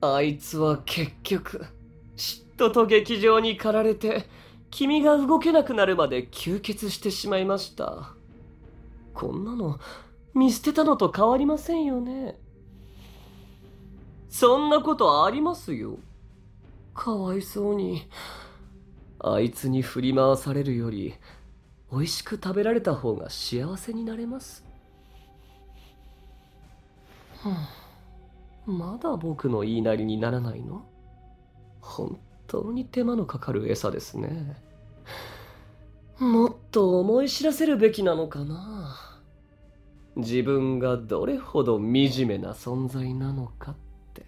あいつは結局、嫉妬と劇場に駆られて、君が動けなくなるまで吸血してしまいました。こんなの、見捨てたのと変わりませんよね。そんなことありますよ。かわいそうに。あいつに振り回されるより、美味しく食べられた方が幸せになれます。まだ僕の言いなりにならないの？本当に手間のかかる餌ですね。もっと思い知らせるべきなのかな？自分がどれほど惨めな存在なのかって。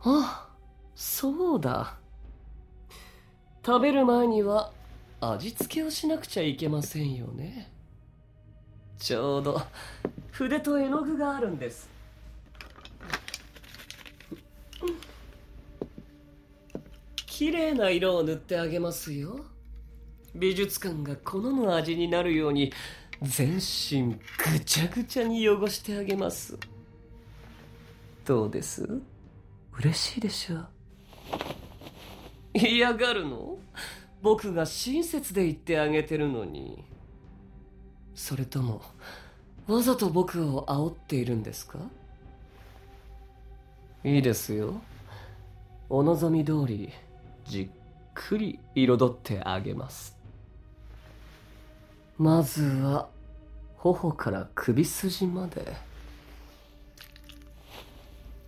あ、そうだ。食べる前には味付けをしなくちゃいけませんよね。ちょうど筆と絵の具があるんです綺麗な色を塗ってあげますよ。美術館が好む味になるように全身ぐちゃぐちゃに汚してあげます。どうです？嬉しいでしょ？う嫌がるの？僕が親切で言ってあげてるのに。それともわざと僕を煽っているんですか？いいですよ。お望み通りじっくり彩ってあげます。まずは頬から首筋まで。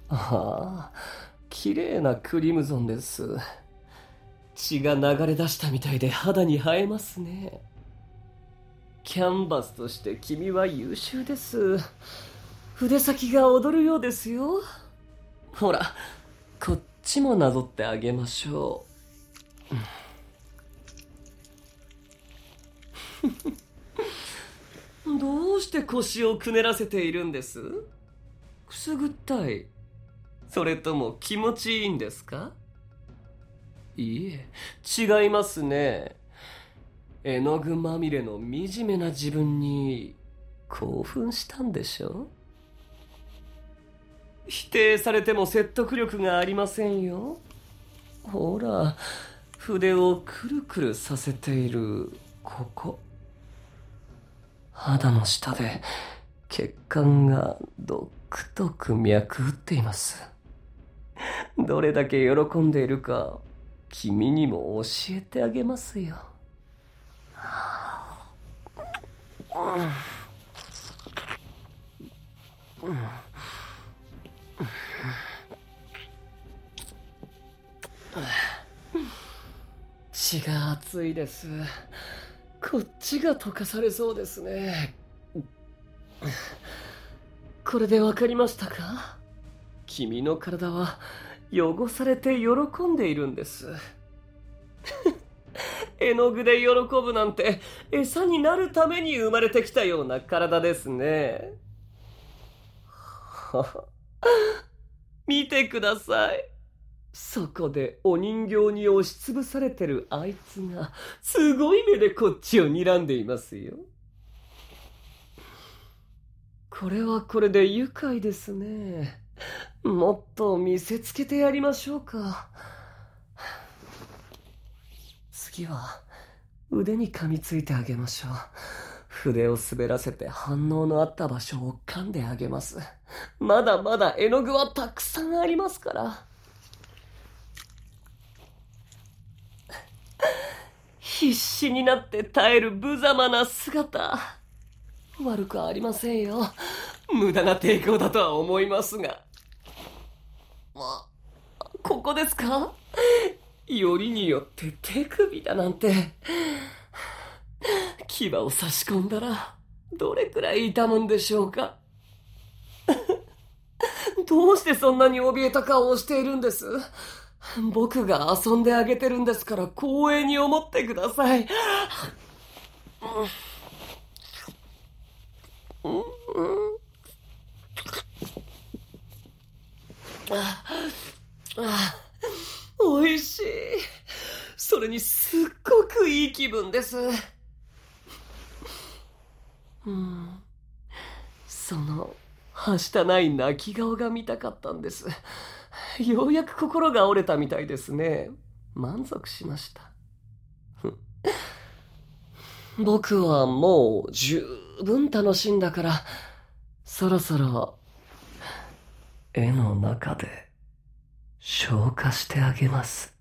ああ綺麗なクリムゾンです。血が流れ出したみたいで肌に映えますね。キャンバスとして君は優秀です。筆先が踊るようですよ。ほら、こっちもなぞってあげましょう。どうして腰をくねらせているんです？くすぐったい。それとも気持ちいいんですか？いいえ、違いますね。絵の具まみれの惨めな自分に興奮したんでしょ？う否定されても説得力がありませんよ。ほら筆をくるくるさせているここ。肌の下で血管がドクドク脈打っています。どれだけ喜んでいるか君にも教えてあげますよ。うん血が熱いですこっちが溶かされそうですねこれで分かりましたか？君の体は汚されて喜んでいるんです 絵の具で喜ぶなんて餌になるために生まれてきたような体ですね。見てください。そこでお人形に押しつぶされてるあいつがすごい目でこっちを睨んでいますよ。これはこれで愉快ですね。もっと見せつけてやりましょうか。次は腕に噛みついてあげましょう。筆を滑らせて反応のあった場所を噛んであげます。まだまだ絵の具はたくさんありますから。必死になって耐える無様な姿。悪くありませんよ。無駄な抵抗だとは思いますが。あここですか？よりによって手首だなんて。牙を差し込んだら、どれくらい痛むんでしょうか？どうしてそんなに怯えた顔をしているんです？僕が遊んであげてるんですから光栄に思ってください。ああ美味しい。それにすっごくいい気分です。うん。そのはしたない泣き顔が見たかったん。です。ようやく心が折れたみたいですね。満足しました。僕はもう十分楽しんだから、そろそろ、絵の中で消化してあげます。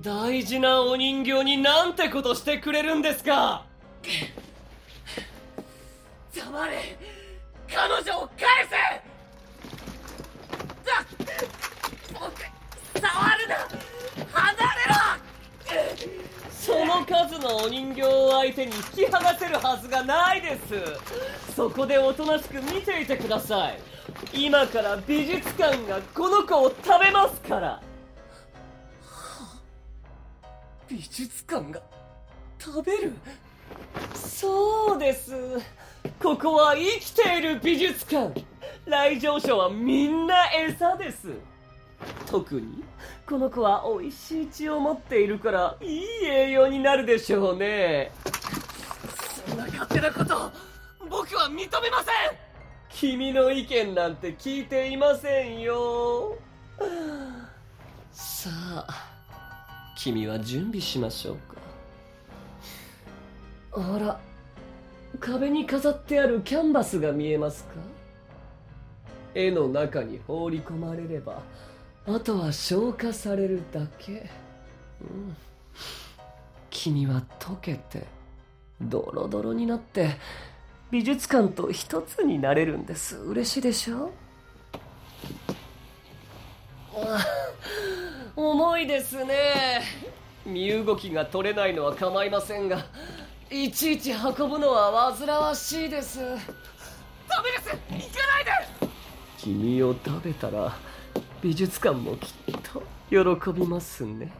大事なお人形になんてことしてくれるんですか？黙れ彼女を返せ！僕触るな！離れろ！その数のお人形を相手に引き剥がせるはずがないです。そこでおとなしく見ていてください。今から美術館がこの子を食べますから美術館が食べる？そうです。ここは生きている美術館。来場者はみんな餌です。特にこの子は美味しい血を持っているからいい栄養になるでしょうね。そんな勝手なこと僕は認めません。君の意見なんて聞いていませんよ。さあ君は準備しましょうか。あら壁に飾ってあるキャンバスが見えますか？絵の中に放り込まれればあとは消化されるだけ、うん、君は溶けてドロドロになって美術館と一つになれるんです。嬉しいでしょ？あ 重いですね。身動きが取れないのは構いませんがいちいち運ぶのは煩わしいです。ダメです！行かないで！君を食べたら美術館もきっと喜びますね。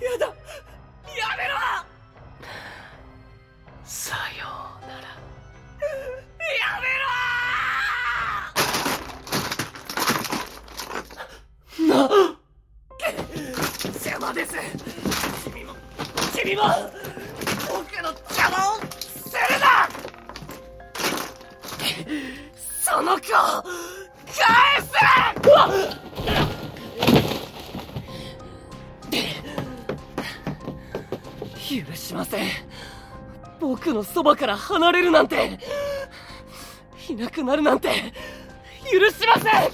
やだ！君も僕の邪魔をするな！その子を返せ！許しません。僕のそばから離れるなんて。いなくなるなんて。許しません！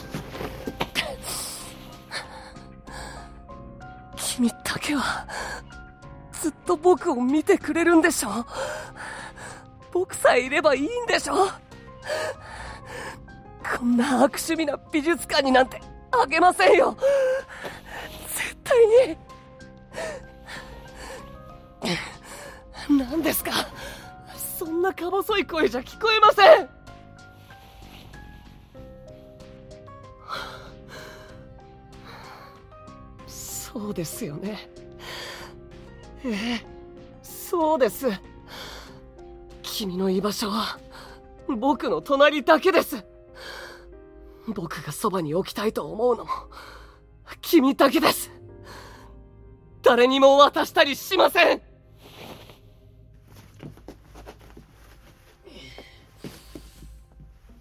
君だけはずっと僕を見てくれるんでしょ？僕さえいればいいんでしょ？こんな悪趣味な美術館になんてあげませんよ。絶対に。何ですか？そんなか細い声じゃ聞こえません。そうですよね。ええそうです。君の居場所は僕の隣だけです。僕がそばに置きたいと思うのも君だけです。誰にも渡したりしません。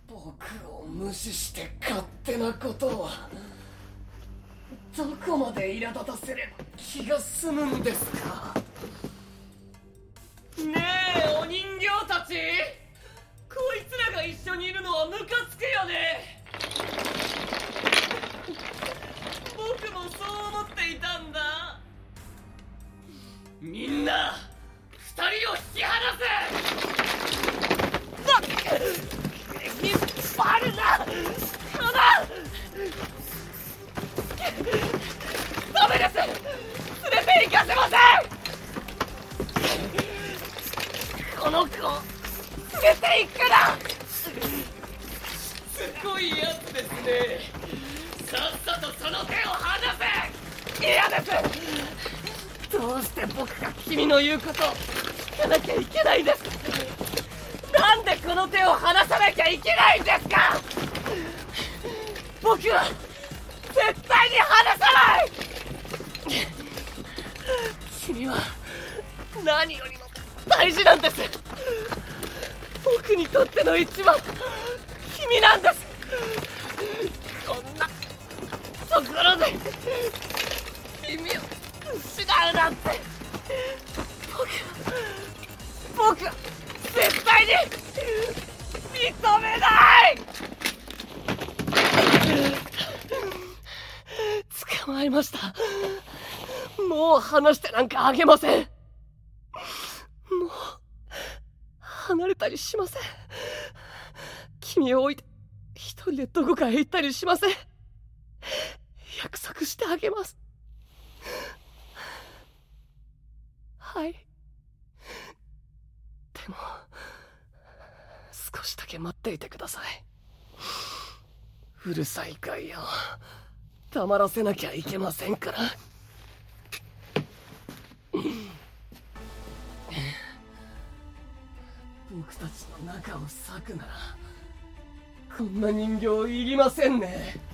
僕を無視して勝手なことを。どこまで苛立たせれば気が済むんですか？ねえお人形たち。こいつらが一緒にいるのはムカつくよね。して僕が君の言うことを聞かなきゃいけないんです。なんでこの手を離さなきゃいけないんですか。僕は絶対に離さない。君は何よりも大事なんです。僕にとっての一番君なんです。こんなところで失うなんて。僕僕絶対に認めない。捕まえました。もう話してなんかあげません。もう離れたりしません。君を置いて一人でどこかへ行ったりしません。約束してあげます。はい。でも少しだけ待っていてください。うるさい外野を黙らせなきゃいけませんから。僕たちの中を裂くならこんな人形いりませんね。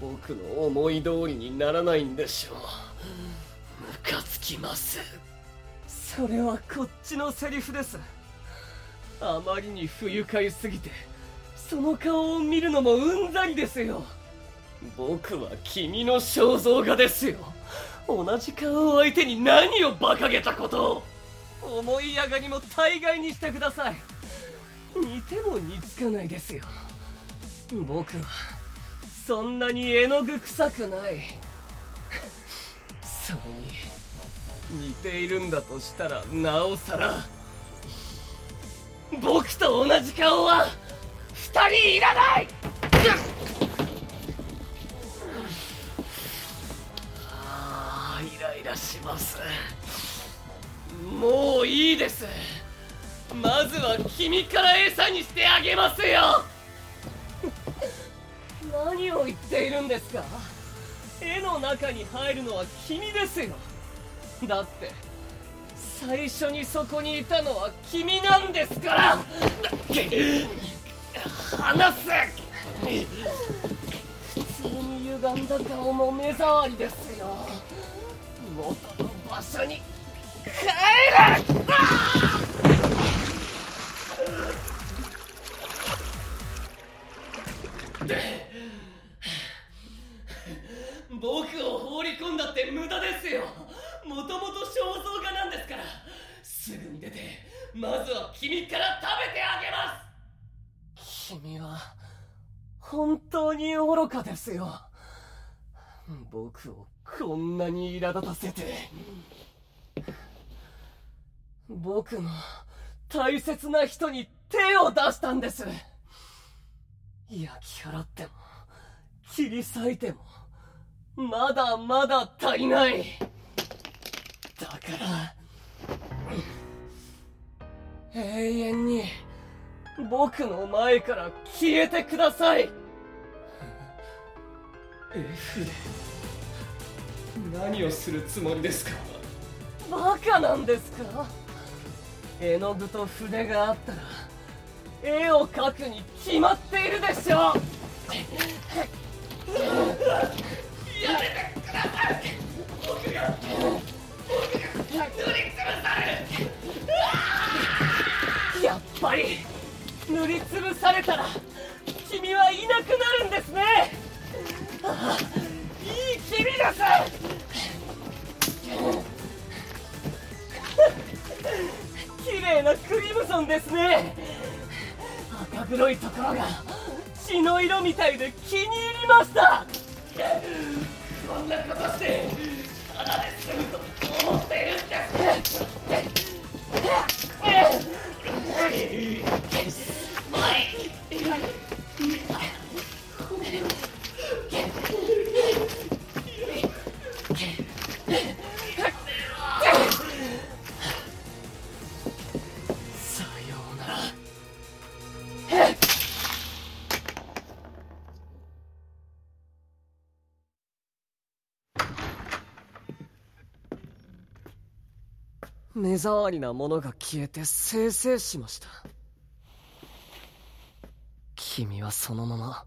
僕の思い通りにならないんでしょう。ムカつきます。それはこっちのセリフです。あまりに不愉快すぎてその顔を見るのもうんざりですよ。僕は君の肖像画ですよ。同じ顔を相手に何を馬鹿げたことを。思い上がりも大概にしてください。似ても似つかないですよ。僕はそんなに絵の具臭くない。それに似ているんだとしたらなおさら。僕と同じ顔は二人いらない。ああイライラします。もういいです。まずは君から餌にしてあげますよ。何を言っているんですか？絵の中に入るのは君ですよ。だって最初にそこにいたのは君なんですから。離せ！普通に歪んだ顔の目障りですよ。元の場所に帰れ！僕を放り込んだって無駄ですよ。もともと肖像画なんですから。すぐに出てまずは君から食べてあげます。君は本当に愚かですよ。僕をこんなに苛立たせて。僕の大切な人に手を出したんです。焼き払っても切り裂いても。まだまだ足りない。だから永遠に僕の前から消えてください。F で何をするつもりですか？バカなんですか？絵の具と筆があったら絵を描くに決まっているでしょやっぱり塗りつぶされたら君はいなくなるんですね。ああいい君です綺麗なクリムゾンですね。赤黒いところが血の色みたいで気に入りました。こんなこと障りなものが消えて清々しました。君はそのまま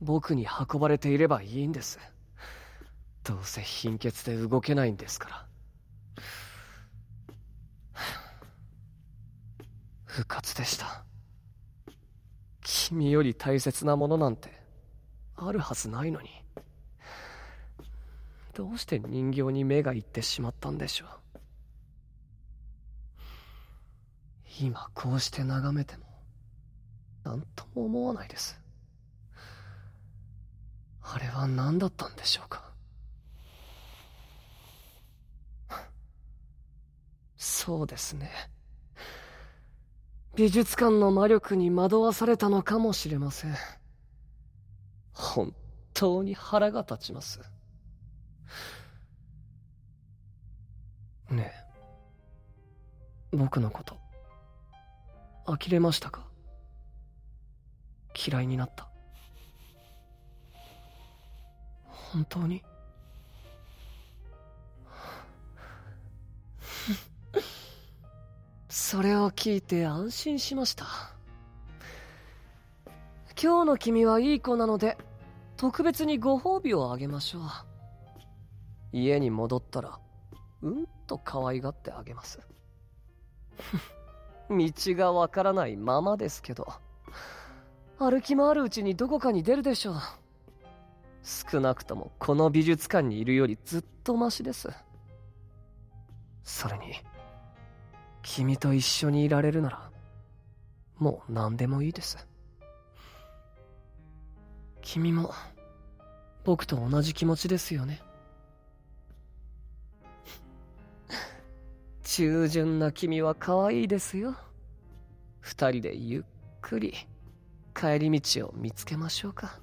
僕に運ばれていればいいんです。どうせ貧血で動けないんですから。不活でした。君より大切なものなんてあるはずないのに。どうして人形に目がいってしまったんでしょう。今こうして眺めても何とも思わないです。あれは何だったんでしょうか。そうですね。美術館の魔力に惑わされたのかもしれません。本当に腹が立ちます。ねえ。僕のこと。呆れましたか？嫌いになった。本当に？それを聞いて安心しました。今日の君はいい子なので特別にご褒美をあげましょう。家に戻ったらうんと可愛がってあげます。道がわからないままですけど歩き回るうちにどこかに出るでしょう。少なくともこの美術館にいるよりずっとマシです。それに君と一緒にいられるならもう何でもいいです。君も僕と同じ気持ちですよね。従順な君は可愛いですよ。二人でゆっくり帰り道を見つけましょうか。